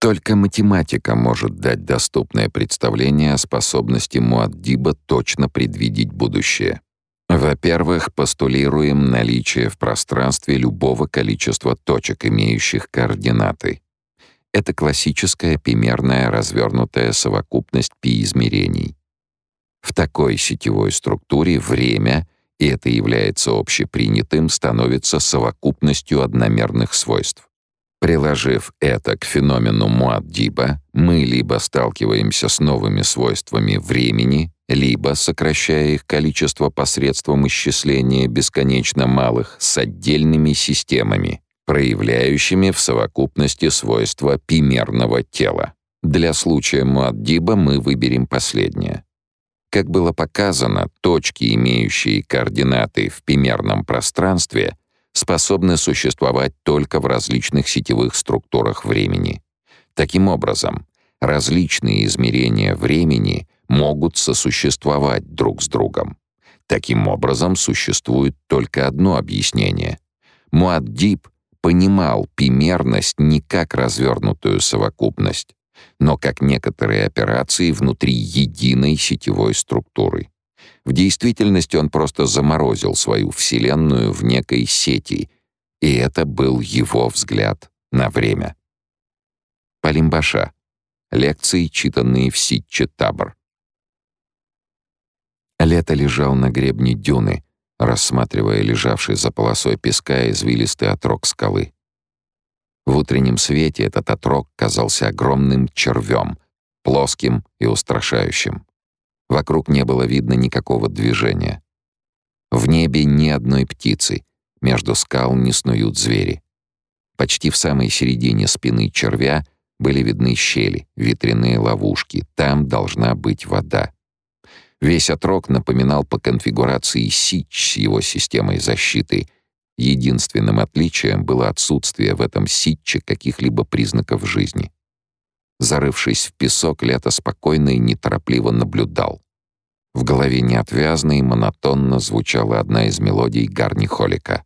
Только математика может дать доступное представление о способности Муаддиба точно предвидеть будущее. Во-первых, постулируем наличие в пространстве любого количества точек, имеющих координаты. Это классическая пимерная развернутая совокупность пи-измерений. В такой сетевой структуре время, и это является общепринятым, становится совокупностью одномерных свойств. Приложив это к феномену Муаддиба, мы либо сталкиваемся с новыми свойствами времени, либо, сокращая их количество посредством исчисления бесконечно малых с отдельными системами, проявляющими в совокупности свойства пимерного тела. Для случая Муаддиба мы выберем последнее. Как было показано, точки, имеющие координаты в пимерном пространстве — способны существовать только в различных сетевых структурах времени. Таким образом, различные измерения времени могут сосуществовать друг с другом. Таким образом, существует только одно объяснение. Муаддиб понимал пимерность не как развернутую совокупность, но как некоторые операции внутри единой сетевой структуры. В действительности он просто заморозил свою вселенную в некой сети, и это был его взгляд на время. Палимбаша. Лекции, читанные в Ситче Табор. Лето лежал на гребне дюны, рассматривая лежавший за полосой песка извилистый отрог скалы. В утреннем свете этот отрог казался огромным червем, плоским и устрашающим. Вокруг не было видно никакого движения. В небе ни одной птицы, между скал не снуют звери. Почти в самой середине спины червя были видны щели, ветряные ловушки. Там должна быть вода. Весь отрог напоминал по конфигурации сич с его системой защиты. Единственным отличием было отсутствие в этом ситче каких-либо признаков жизни. Зарывшись в песок, Лето спокойно и неторопливо наблюдал. В голове неотвязно и монотонно звучала одна из мелодий Гарни Холика.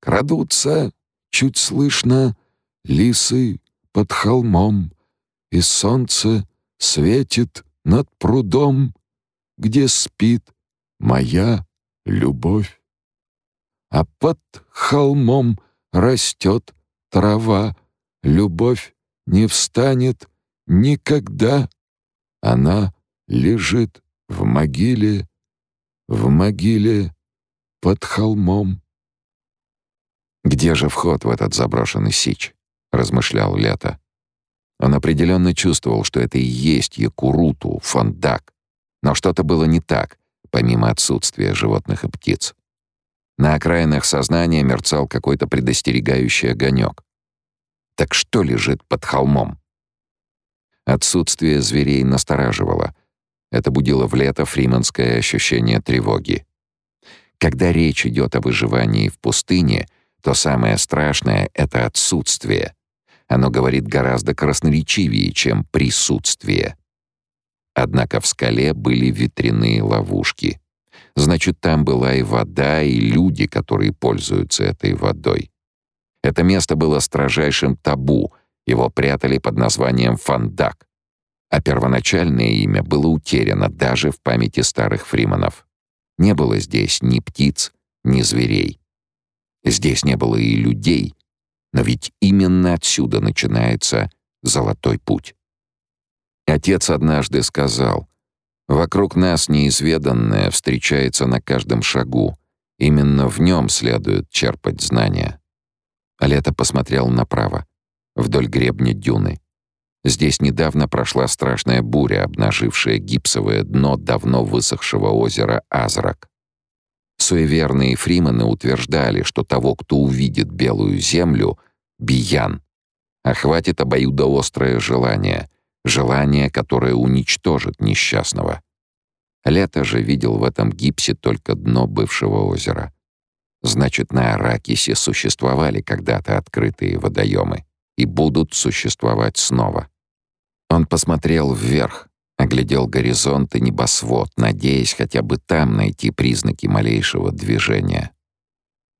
«Крадутся, чуть слышно, лисы под холмом, и солнце светит над прудом, где спит моя любовь. А под холмом растет трава, любовь не встанет никогда. Она лежит в могиле, в могиле под холмом. «Где же вход в этот заброшенный сич?» — размышлял Лето. Он определенно чувствовал, что это и есть Якуруту, Фондак. Но что-то было не так, помимо отсутствия животных и птиц. На окраинах сознания мерцал какой-то предостерегающий огонек. Так что лежит под холмом? Отсутствие зверей настораживало. Это будило в лето фриманское ощущение тревоги. Когда речь идет о выживании в пустыне, то самое страшное — это отсутствие. Оно говорит гораздо красноречивее, чем присутствие. Однако в скале были ветряные ловушки. Значит, там была и вода, и люди, которые пользуются этой водой. Это место было строжайшим табу, его прятали под названием Фандак. А первоначальное имя было утеряно даже в памяти старых фриманов. Не было здесь ни птиц, ни зверей. Здесь не было и людей, но ведь именно отсюда начинается золотой путь. Отец однажды сказал, «Вокруг нас неизведанное встречается на каждом шагу. Именно в нем следует черпать знания». Лето посмотрел направо, вдоль гребня дюны. Здесь недавно прошла страшная буря, обнажившая гипсовое дно давно высохшего озера Азрак. Суеверные фримены утверждали, что того, кто увидит белую землю, биян, охватит обоюдоострое желание, желание, которое уничтожит несчастного. Лето же видел в этом гипсе только дно бывшего озера. Значит, на Аракисе существовали когда-то открытые водоемы и будут существовать снова. Он посмотрел вверх, оглядел горизонт и небосвод, надеясь хотя бы там найти признаки малейшего движения.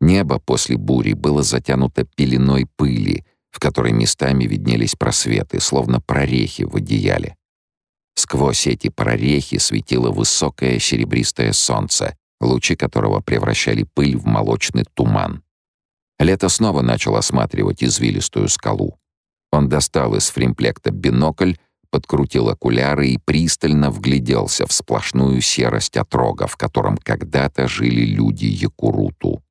Небо после бури было затянуто пеленой пыли, в которой местами виднелись просветы, словно прорехи в одеяле. Сквозь эти прорехи светило высокое серебристое солнце, лучи которого превращали пыль в молочный туман. Лето снова начал осматривать извилистую скалу. Он достал из фримплекта бинокль, подкрутил окуляры и пристально вгляделся в сплошную серость отрога, в котором когда-то жили люди Якуруту.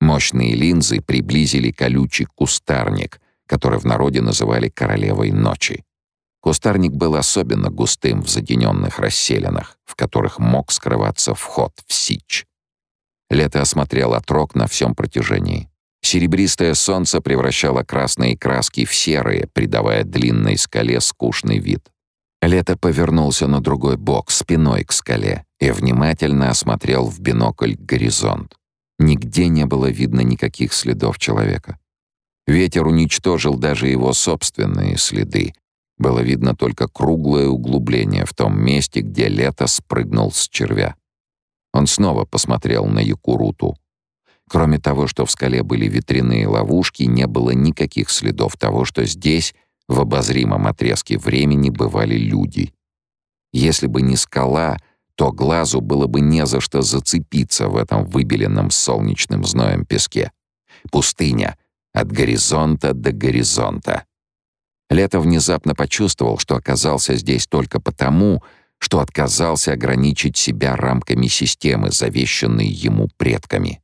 Мощные линзы приблизили колючий кустарник, который в народе называли «королевой ночи». Кустарник был особенно густым в затененных расселенных, в которых мог скрываться вход в Сич. Лето осмотрел отрог на всем протяжении. Серебристое солнце превращало красные краски в серые, придавая длинной скале скучный вид. Лето повернулся на другой бок, спиной к скале, и внимательно осмотрел в бинокль горизонт. Нигде не было видно никаких следов человека. Ветер уничтожил даже его собственные следы. Было видно только круглое углубление в том месте, где лето спрыгнул с червя. Он снова посмотрел на Якуруту. Кроме того, что в скале были ветряные ловушки, не было никаких следов того, что здесь, в обозримом отрезке времени, бывали люди. Если бы не скала, то глазу было бы не за что зацепиться в этом выбеленном солнечным зноем песке. Пустыня от горизонта до горизонта. Лето внезапно почувствовал, что оказался здесь только потому, что отказался ограничить себя рамками системы, завещанной ему предками.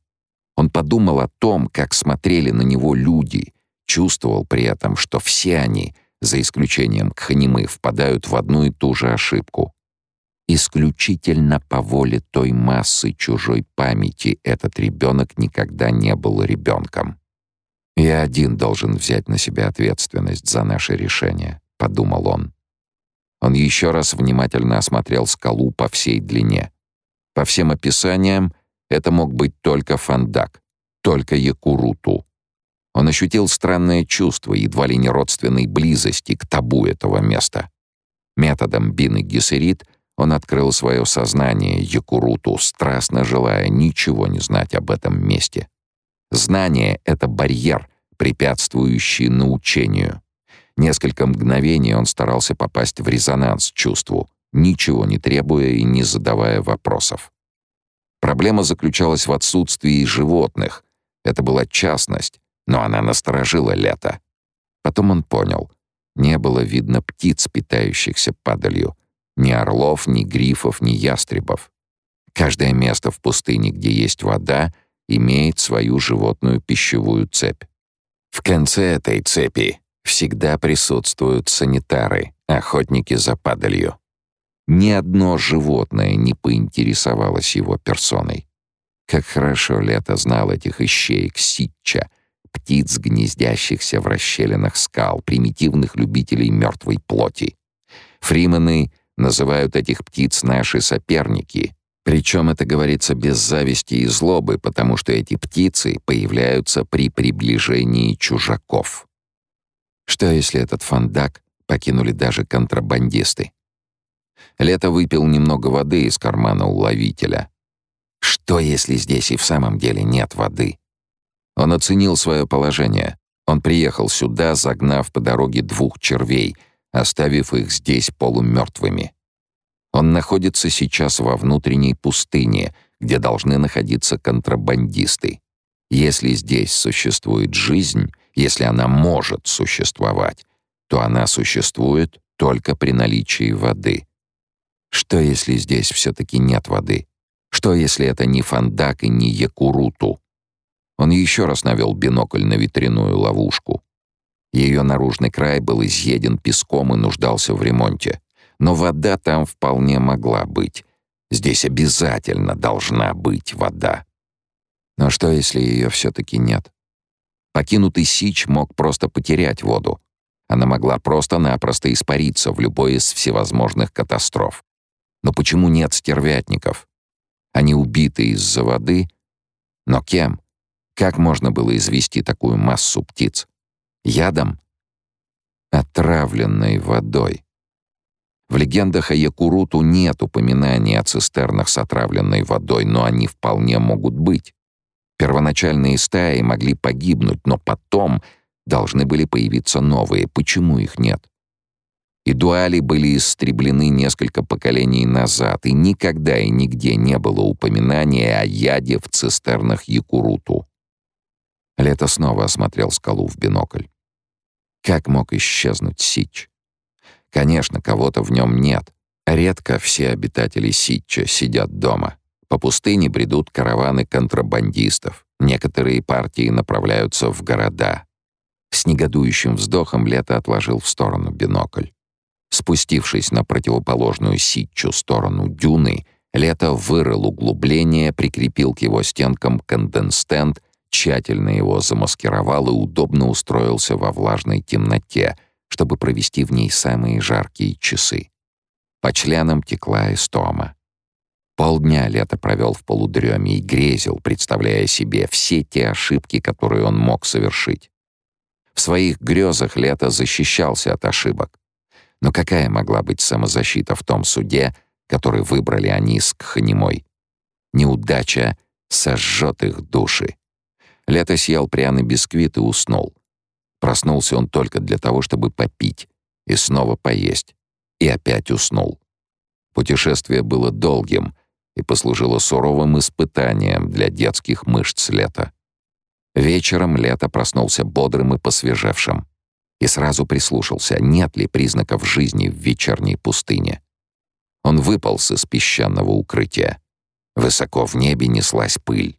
Он подумал о том, как смотрели на него люди, чувствовал при этом, что все они, за исключением Кханимы, впадают в одну и ту же ошибку. Исключительно по воле той массы чужой памяти этот ребенок никогда не был ребенком. «Я один должен взять на себя ответственность за наше решение», — подумал он. Он еще раз внимательно осмотрел скалу по всей длине. По всем описаниям, это мог быть только Фандак, только Якуруту. Он ощутил странное чувство, едва ли не родственной близости к табу этого места. Методом Бины Гессерит он открыл свое сознание Якуруту, страстно желая ничего не знать об этом месте. Знание — это барьер, препятствующий научению. Несколько мгновений он старался попасть в резонанс чувству, ничего не требуя и не задавая вопросов. Проблема заключалась в отсутствии животных. Это была частность, но она насторожила лето. Потом он понял. Не было видно птиц, питающихся падалью. Ни орлов, ни грифов, ни ястребов. Каждое место в пустыне, где есть вода, имеет свою животную пищевую цепь. В конце этой цепи всегда присутствуют санитары, охотники за падалью. Ни одно животное не поинтересовалось его персоной. Как хорошо Лето знал этих ищеек Ситча, птиц, гнездящихся в расщелинах скал, примитивных любителей мертвой плоти. Фримены называют этих птиц наши соперники, причем это говорится без зависти и злобы, потому что эти птицы появляются при приближении чужаков. Что если этот фандак покинули даже контрабандисты? Лето выпил немного воды из кармана уловителя. Что если здесь и в самом деле нет воды? Он оценил свое положение. Он приехал сюда, загнав по дороге двух червей, оставив их здесь полумертвыми. Он находится сейчас во внутренней пустыне, где должны находиться контрабандисты. Если здесь существует жизнь, если она может существовать, то она существует только при наличии воды. Что если здесь все-таки нет воды? Что если это не фандак и не якуруту? Он еще раз навел бинокль на ветряную ловушку. Ее наружный край был изъеден песком и нуждался в ремонте. Но вода там вполне могла быть. Здесь обязательно должна быть вода. Но что, если ее все-таки нет? Покинутый Сич мог просто потерять воду. Она могла просто-напросто испариться в любой из всевозможных катастроф. Но почему нет стервятников? Они убиты из-за воды? Но кем? Как можно было извести такую массу птиц? Ядом? Отравленной водой. В легендах о Якуруту нет упоминаний о цистернах с отравленной водой, но они вполне могут быть. Первоначальные стаи могли погибнуть, но потом Должны были появиться новые. Почему их нет? И дуали были истреблены несколько поколений назад, и никогда и нигде не было упоминания о яде в цистернах Якуруту. Лето снова осмотрел скалу в бинокль. Как мог исчезнуть Сич? Конечно, кого-то в нем нет. Редко все обитатели Ситча сидят дома. По пустыне бредут караваны контрабандистов. Некоторые партии направляются в города. С негодующим вздохом Лето отложил в сторону бинокль. Спустившись на противоположную Ситчу сторону дюны, Лето вырыл углубление, прикрепил к его стенкам конденстенд, тщательно его замаскировал и удобно устроился во влажной темноте, чтобы провести в ней самые жаркие часы. По членам текла истома. Полдня лето провел в полудреме и грезил, представляя себе все те ошибки, которые он мог совершить. В своих грезах лето защищался от ошибок. Но какая могла быть самозащита в том суде, который выбрали они с Кханимой? Неудача сожжет их души. Лето съел пряный бисквит и уснул. Проснулся он только для того, чтобы попить и снова поесть. И опять уснул. Путешествие было долгим и послужило суровым испытанием для детских мышц лета. Вечером лето проснулся бодрым и посвежевшим. И сразу прислушался, нет ли признаков жизни в вечерней пустыне. Он выполз из песчаного укрытия. Высоко в небе неслась пыль.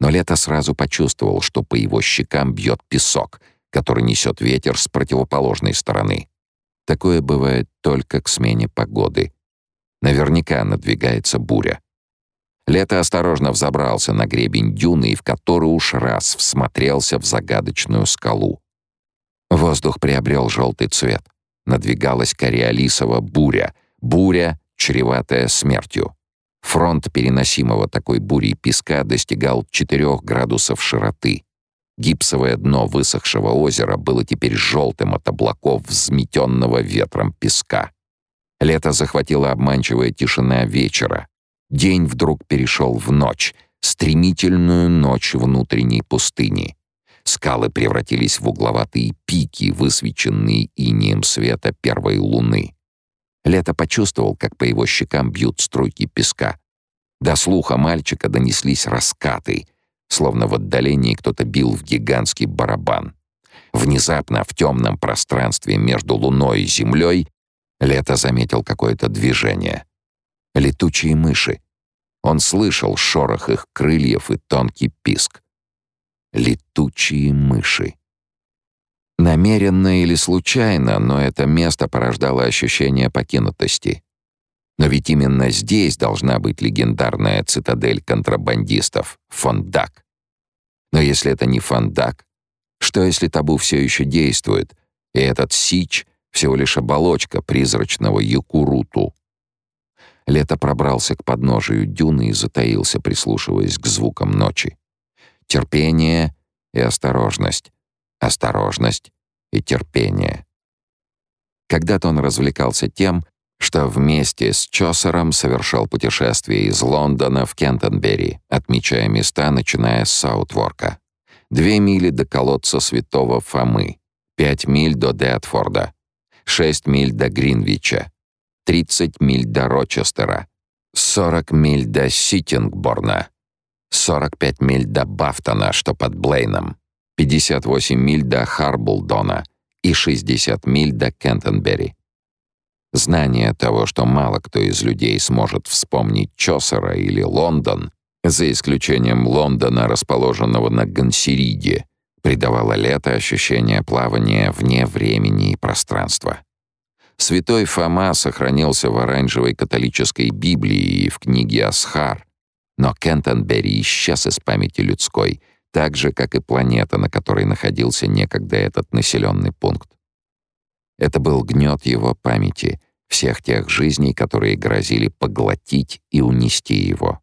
Но лето сразу почувствовал, что по его щекам бьет песок — который несет ветер с противоположной стороны. Такое бывает только к смене погоды. Наверняка надвигается буря. Лето осторожно взобрался на гребень дюны и в который уж раз всмотрелся в загадочную скалу. Воздух приобрел желтый цвет. Надвигалась кориолисова буря. Буря, чреватая смертью. Фронт переносимого такой бурей песка достигал 4 градусов широты. Гипсовое дно высохшего озера было теперь желтым от облаков взметенного ветром песка. Лето захватила обманчивая тишина вечера. День вдруг перешел в ночь, стремительную ночь внутренней пустыни. Скалы превратились в угловатые пики, высвеченные инием света первой луны. Лето почувствовал, как по его щекам бьют струйки песка. До слуха мальчика донеслись раскаты — словно в отдалении кто-то бил в гигантский барабан. Внезапно в темном пространстве между Луной и Землей Лето заметил какое-то движение. Летучие мыши. Он слышал шорох их крыльев и тонкий писк. Летучие мыши. Намеренно или случайно, но это место порождало ощущение покинутости. Но ведь именно здесь должна быть легендарная цитадель контрабандистов — Фондак. Но если это не Фондак, что если табу все еще действует, и этот Сич — всего лишь оболочка призрачного Юкуруту? Лето пробрался к подножию дюны и затаился, прислушиваясь к звукам ночи. Терпение и осторожность. Осторожность и терпение. Когда-то он развлекался тем, что вместе с Чосером совершал путешествие из Лондона в Кентонбери, отмечая места, начиная с Саутворка. Две мили до колодца Святого Фомы, пять миль до Деатфорда, шесть миль до Гринвича, тридцать миль до Рочестера, сорок миль до Ситингборна, сорок пять миль до Бафтона, что под Блейном, пятьдесят восемь миль до Харблдона и шестьдесят миль до Кентонбери. Знание того, что мало кто из людей сможет вспомнить Чосера или Лондон, за исключением Лондона, расположенного на Гансериде, придавало лето ощущение плавания вне времени и пространства. Святой Фома сохранился в оранжевой католической Библии и в книге Асхар, но Кентонбери исчез из памяти людской, так же, как и планета, на которой находился некогда этот населенный пункт. Это был гнет его памяти, всех тех жизней, которые грозили поглотить и унести его.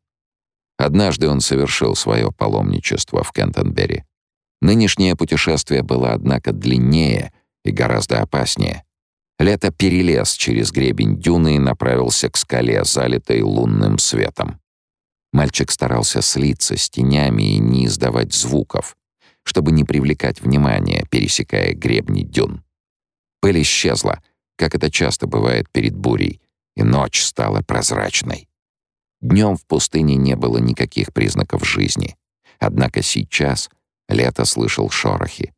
Однажды он совершил свое паломничество в Кентонбери. Нынешнее путешествие было, однако, длиннее и гораздо опаснее. Лето перелез через гребень дюны и направился к скале, залитой лунным светом. Мальчик старался слиться с тенями и не издавать звуков. чтобы не привлекать внимания, пересекая гребни дюн. Пыль исчезла, как это часто бывает перед бурей, и ночь стала прозрачной. Днем в пустыне не было никаких признаков жизни. Однако сейчас лето слышал шорохи.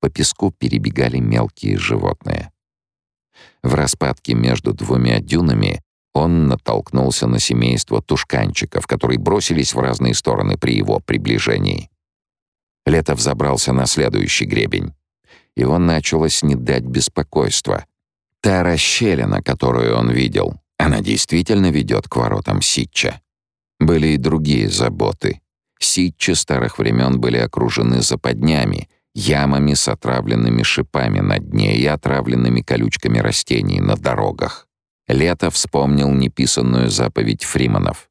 По песку перебегали мелкие животные. В распадке между двумя дюнами он натолкнулся на семейство тушканчиков, которые бросились в разные стороны при его приближении. Лето взобрался на следующий гребень. Его началось не дать беспокойства. Та расщелина, которую он видел, она действительно ведет к воротам Ситча. Были и другие заботы. Ситча старых времен были окружены западнями, ямами с отравленными шипами на дне и отравленными колючками растений на дорогах. Лето вспомнил неписанную заповедь Фриманов.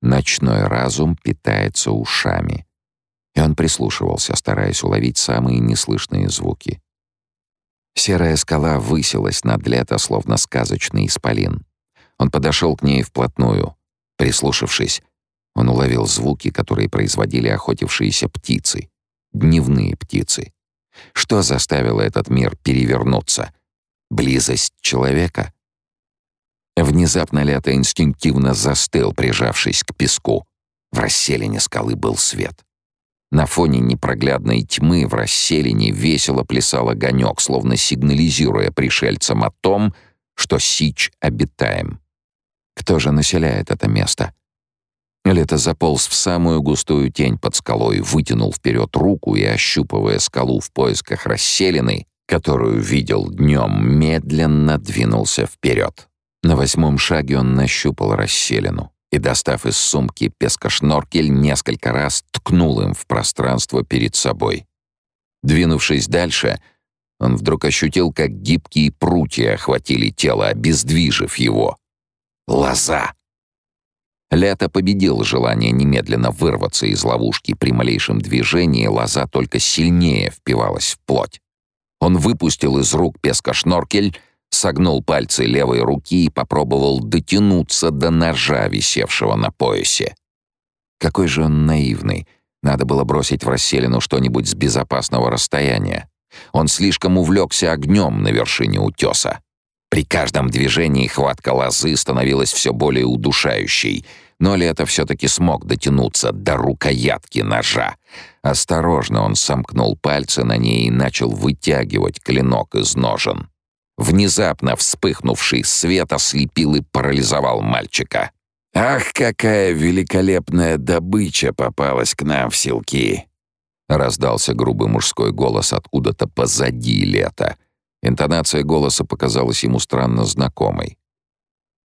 «Ночной разум питается ушами». И он прислушивался, стараясь уловить самые неслышные звуки. Серая скала высилась над лето, словно сказочный исполин. Он подошел к ней вплотную. Прислушавшись, он уловил звуки, которые производили охотившиеся птицы. Дневные птицы. Что заставило этот мир перевернуться? Близость человека? Внезапно Лето инстинктивно застыл, прижавшись к песку. В расселине скалы был свет. На фоне непроглядной тьмы в расселине весело плясал огонек, словно сигнализируя пришельцам о том, что Сич обитаем. Кто же населяет это место? Лето заполз в самую густую тень под скалой, вытянул вперед руку и, ощупывая скалу в поисках расселины, которую видел днем, медленно двинулся вперед. На восьмом шаге он нащупал расселину и, достав из сумки пескошноркель, несколько раз ткнул им в пространство перед собой. Двинувшись дальше, он вдруг ощутил, как гибкие прутья охватили тело, обездвижив его. Лоза! Лето победил желание немедленно вырваться из ловушки. При малейшем движении лоза только сильнее впивалась в плоть. Он выпустил из рук пескошноркель, согнул пальцы левой руки и попробовал дотянуться до ножа, висевшего на поясе. Какой же он наивный. Надо было бросить в расселину что-нибудь с безопасного расстояния. Он слишком увлекся огнем на вершине утеса. При каждом движении хватка лозы становилась все более удушающей, но Лето все-таки смог дотянуться до рукоятки ножа. Осторожно он сомкнул пальцы на ней и начал вытягивать клинок из ножен. Внезапно вспыхнувший свет ослепил и парализовал мальчика. «Ах, какая великолепная добыча попалась к нам в селки!» Раздался грубый мужской голос откуда-то позади лета — Интонация голоса показалась ему странно знакомой.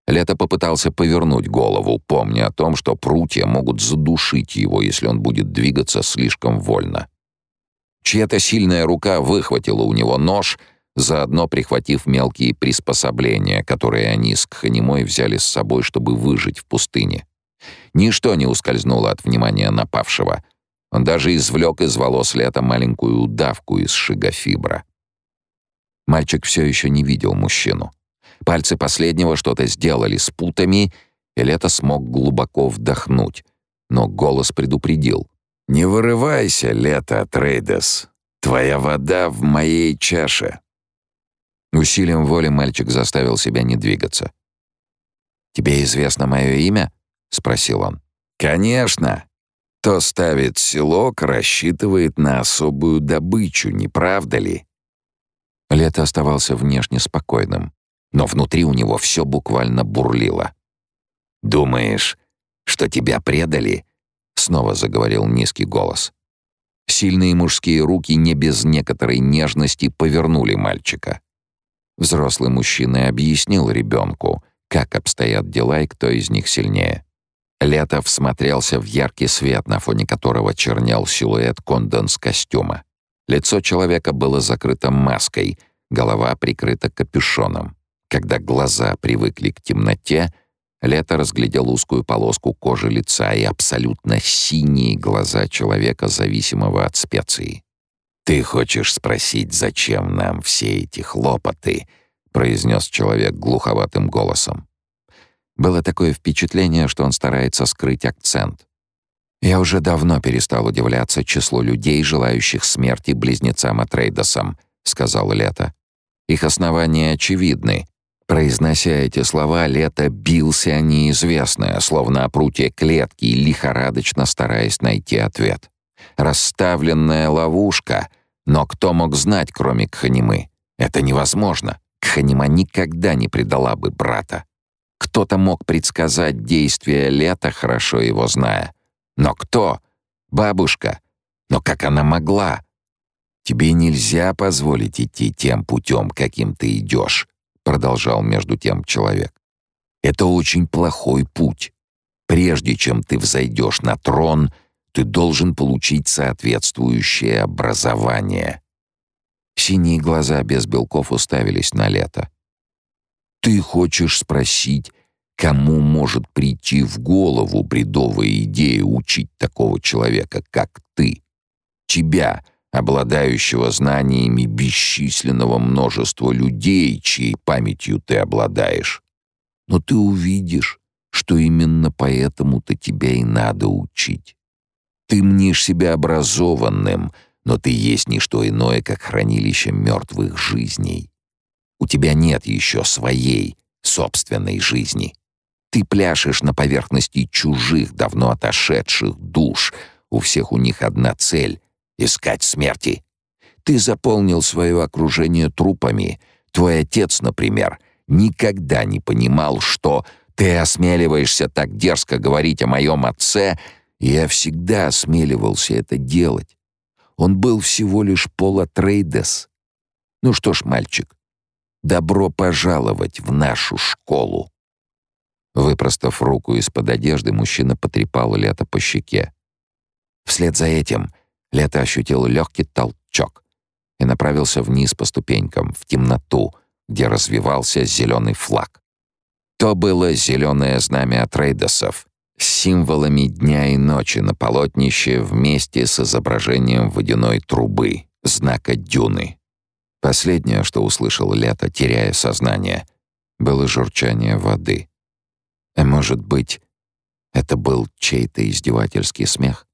Лето попытался повернуть голову, помня о том, что прутья могут задушить его, если он будет двигаться слишком вольно. Чья-то сильная рука выхватила у него нож, заодно прихватив мелкие приспособления, которые они с Кханимой взяли с собой, чтобы выжить в пустыне. Ничто не ускользнуло от внимания напавшего. Он даже извлек из волос Лета маленькую удавку из шигафибра. Мальчик все еще не видел мужчину. Пальцы последнего что-то сделали с путами, и Лето смог глубоко вдохнуть. Но голос предупредил. «Не вырывайся, Лето, Трейдес. Твоя вода в моей чаше». Усилием воли мальчик заставил себя не двигаться. «Тебе известно мое имя?» — спросил он. «Конечно. Кто ставит селок, рассчитывает на особую добычу, не правда ли?» Лето оставался внешне спокойным, но внутри у него все буквально бурлило. «Думаешь, что тебя предали?» — снова заговорил низкий голос. Сильные мужские руки не без некоторой нежности повернули мальчика. Взрослый мужчина объяснил ребенку, как обстоят дела и кто из них сильнее. Лето всмотрелся в яркий свет, на фоне которого чернел силуэт конденс-костюма. Лицо человека было закрыто маской, голова прикрыта капюшоном. Когда глаза привыкли к темноте, Лето разглядел узкую полоску кожи лица и абсолютно синие глаза человека, зависимого от специй. «Ты хочешь спросить, зачем нам все эти хлопоты?» — произнес человек глуховатым голосом. Было такое впечатление, что он старается скрыть акцент. Я уже давно перестал удивляться числу людей, желающих смерти близнецам Атрейдосам, сказал Лето. Их основания очевидны. Произнося эти слова, Лето бился неизвестное, словно о прутье клетки, лихорадочно стараясь найти ответ. Расставленная ловушка, но кто мог знать, кроме Кханимы? Это невозможно. Кханима никогда не предала бы брата. Кто-то мог предсказать действия Лета, хорошо его зная. Но кто? Бабушка. Но как она могла? Тебе нельзя позволить идти тем путем, каким ты идешь, продолжал между тем человек. Это очень плохой путь. Прежде чем ты взойдешь на трон, ты должен получить соответствующее образование. Синие глаза без белков уставились на лето. Ты хочешь спросить, Кому может прийти в голову бредовая идея учить такого человека, как ты? Тебя, обладающего знаниями бесчисленного множества людей, чьей памятью ты обладаешь. Но ты увидишь, что именно поэтому-то тебя и надо учить. Ты мнишь себя образованным, но ты есть не что иное, как хранилище мертвых жизней. У тебя нет еще своей собственной жизни. Ты пляшешь на поверхности чужих, давно отошедших душ. У всех у них одна цель — искать смерти. Ты заполнил свое окружение трупами. Твой отец, например, никогда не понимал, что ты осмеливаешься так дерзко говорить о моем отце, и я всегда осмеливался это делать. Он был всего лишь Пола Трейдес. Ну что ж, мальчик, добро пожаловать в нашу школу. Выпростав руку из-под одежды, мужчина потрепал Лето по щеке. Вслед за этим Лето ощутил легкий толчок и направился вниз по ступенькам, в темноту, где развивался зеленый флаг. То было зеленое знамя от Рейдосов с символами дня и ночи на полотнище вместе с изображением водяной трубы, знака дюны. Последнее, что услышал Лето, теряя сознание, было журчание воды — а может быть, это был чей-то издевательский смех?